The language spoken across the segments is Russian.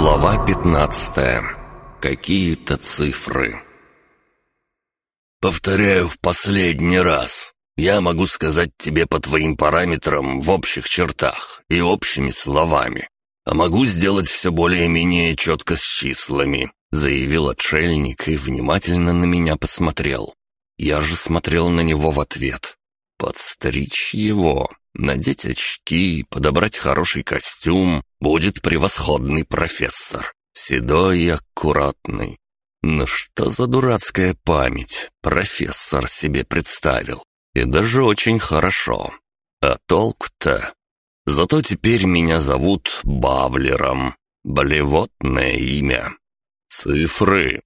Глава 15. Какие-то цифры. Повторяю в последний раз. Я могу сказать тебе по твоим параметрам в общих чертах и общими словами. А могу сделать все более-менее четко с числами, заявил отшельник и внимательно на меня посмотрел. Я же смотрел на него в ответ. Подстричь его, надеть очки, подобрать хороший костюм, будет превосходный профессор. Седой и аккуратный. Ну что за дурацкая память, профессор себе представил. И даже очень хорошо. А толк-то? Зато теперь меня зовут Бавлером. Блевотное имя. Цифры.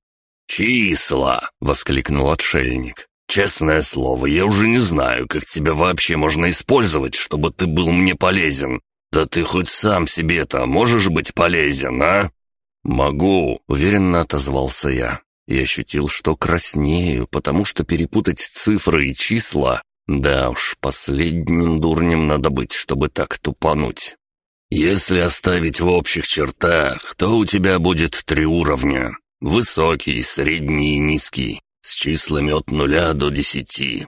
«Числа!» — воскликнул отшельник. «Честное слово, я уже не знаю, как тебя вообще можно использовать, чтобы ты был мне полезен. Да ты хоть сам себе-то можешь быть полезен, а?» «Могу», — уверенно отозвался я. И ощутил, что краснею, потому что перепутать цифры и числа... Да уж, последним дурнем надо быть, чтобы так тупануть. «Если оставить в общих чертах, то у тебя будет три уровня. Высокий, средний и низкий с числами от нуля до десяти.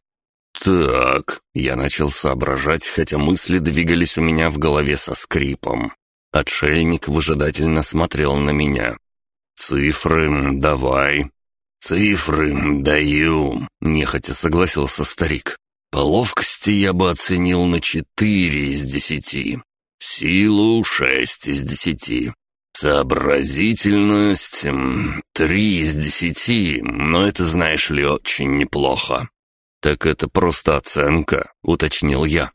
«Так», — я начал соображать, хотя мысли двигались у меня в голове со скрипом. Отшельник выжидательно смотрел на меня. «Цифры давай». «Цифры даю», — нехотя согласился старик. «По ловкости я бы оценил на четыре из десяти. Силу шесть из десяти. «Сообразительность... три из десяти, но это, знаешь ли, очень неплохо». «Так это просто оценка», — уточнил я.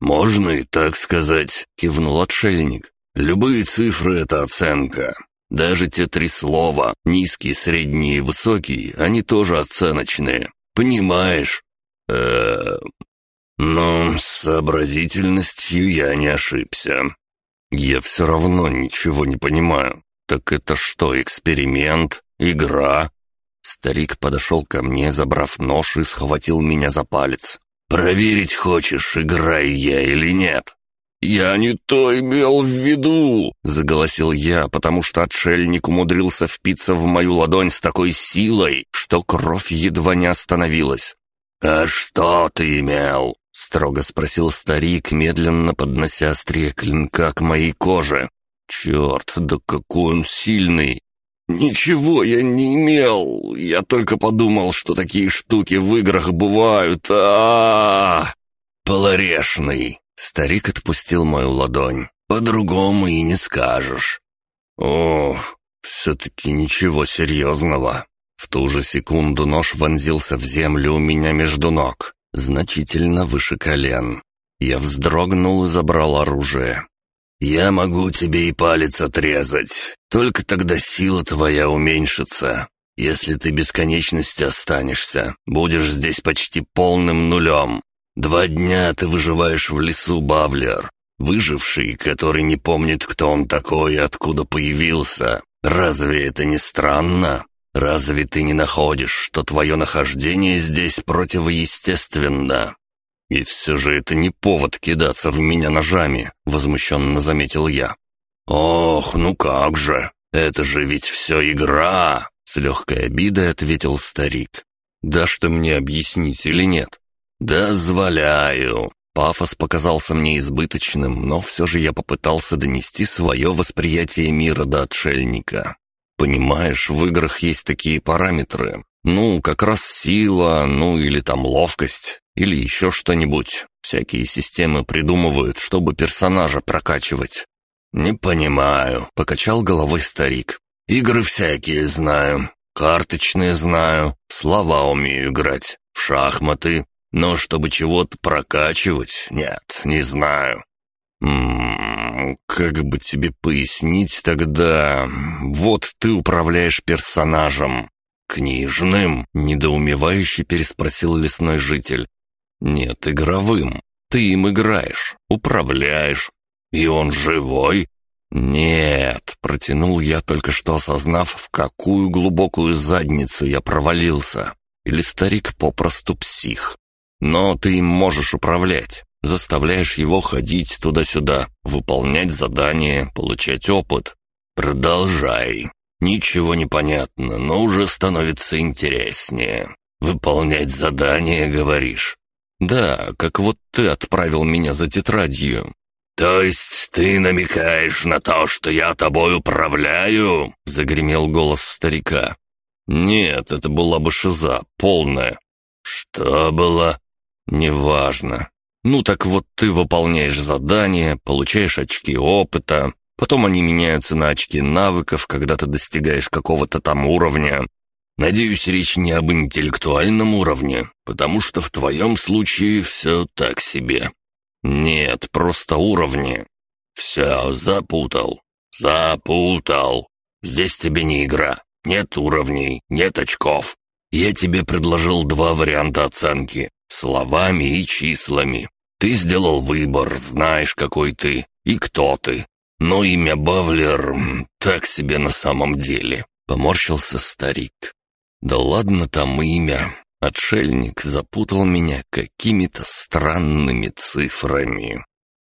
«Можно и так сказать», — кивнул отшельник. «Любые цифры — это оценка. Даже те три слова, низкий, средний и высокий, они тоже оценочные. Понимаешь?» э «Ну, с сообразительностью я не ошибся. «Я все равно ничего не понимаю. Так это что, эксперимент? Игра?» Старик подошел ко мне, забрав нож и схватил меня за палец. «Проверить хочешь, играю я или нет?» «Я не то имел в виду!» — заголосил я, потому что отшельник умудрился впиться в мою ладонь с такой силой, что кровь едва не остановилась. «А что ты имел?» — строго спросил старик, медленно поднося острие клинка к моей коже. «Черт, да какой он сильный!» «Ничего я не имел. Я только подумал, что такие штуки в играх бывают. а, -а, -а Полорешный!» Старик отпустил мою ладонь. «По-другому и не скажешь». «Ох, все-таки ничего серьезного». В ту же секунду нож вонзился в землю у меня между ног значительно выше колен. Я вздрогнул и забрал оружие. «Я могу тебе и палец отрезать, только тогда сила твоя уменьшится. Если ты бесконечности останешься, будешь здесь почти полным нулем. Два дня ты выживаешь в лесу, Бавлер, выживший, который не помнит, кто он такой и откуда появился. Разве это не странно?» Разве ты не находишь, что твое нахождение здесь противоестественно? И все же это не повод кидаться в меня ножами, возмущенно заметил я. Ох, ну как же, это же ведь все игра, с легкой обидой ответил старик. Да что мне объяснить или нет? «Дозволяю». Пафос показался мне избыточным, но все же я попытался донести свое восприятие мира до отшельника. Понимаешь, в играх есть такие параметры. Ну, как раз сила, ну или там ловкость, или еще что-нибудь. Всякие системы придумывают, чтобы персонажа прокачивать. «Не понимаю», — покачал головой старик. «Игры всякие знаю, карточные знаю, слова умею играть, в шахматы, но чтобы чего-то прокачивать, нет, не знаю». «Ммм, как бы тебе пояснить тогда? Вот ты управляешь персонажем». «Книжным?» — недоумевающе переспросил лесной житель. «Нет, игровым. Ты им играешь, управляешь. И он живой?» «Нет», — протянул я, только что осознав, в какую глубокую задницу я провалился. Или старик попросту псих. «Но ты им можешь управлять. Заставляешь его ходить туда-сюда, выполнять задания, получать опыт. «Продолжай. Ничего не понятно, но уже становится интереснее. Выполнять задание, говоришь?» «Да, как вот ты отправил меня за тетрадью». «То есть ты намекаешь на то, что я тобой управляю?» — загремел голос старика. «Нет, это была бы шиза, полная». «Что было?» «Неважно. Ну так вот ты выполняешь задание, получаешь очки опыта, потом они меняются на очки навыков, когда ты достигаешь какого-то там уровня, Надеюсь, речь не об интеллектуальном уровне, потому что в твоем случае все так себе. Нет, просто уровни. Все, запутал. Запутал. Здесь тебе не игра. Нет уровней, нет очков. Я тебе предложил два варианта оценки. Словами и числами. Ты сделал выбор, знаешь, какой ты и кто ты. Но имя Бавлер так себе на самом деле. Поморщился старик. Да ладно там имя. Отшельник запутал меня какими-то странными цифрами.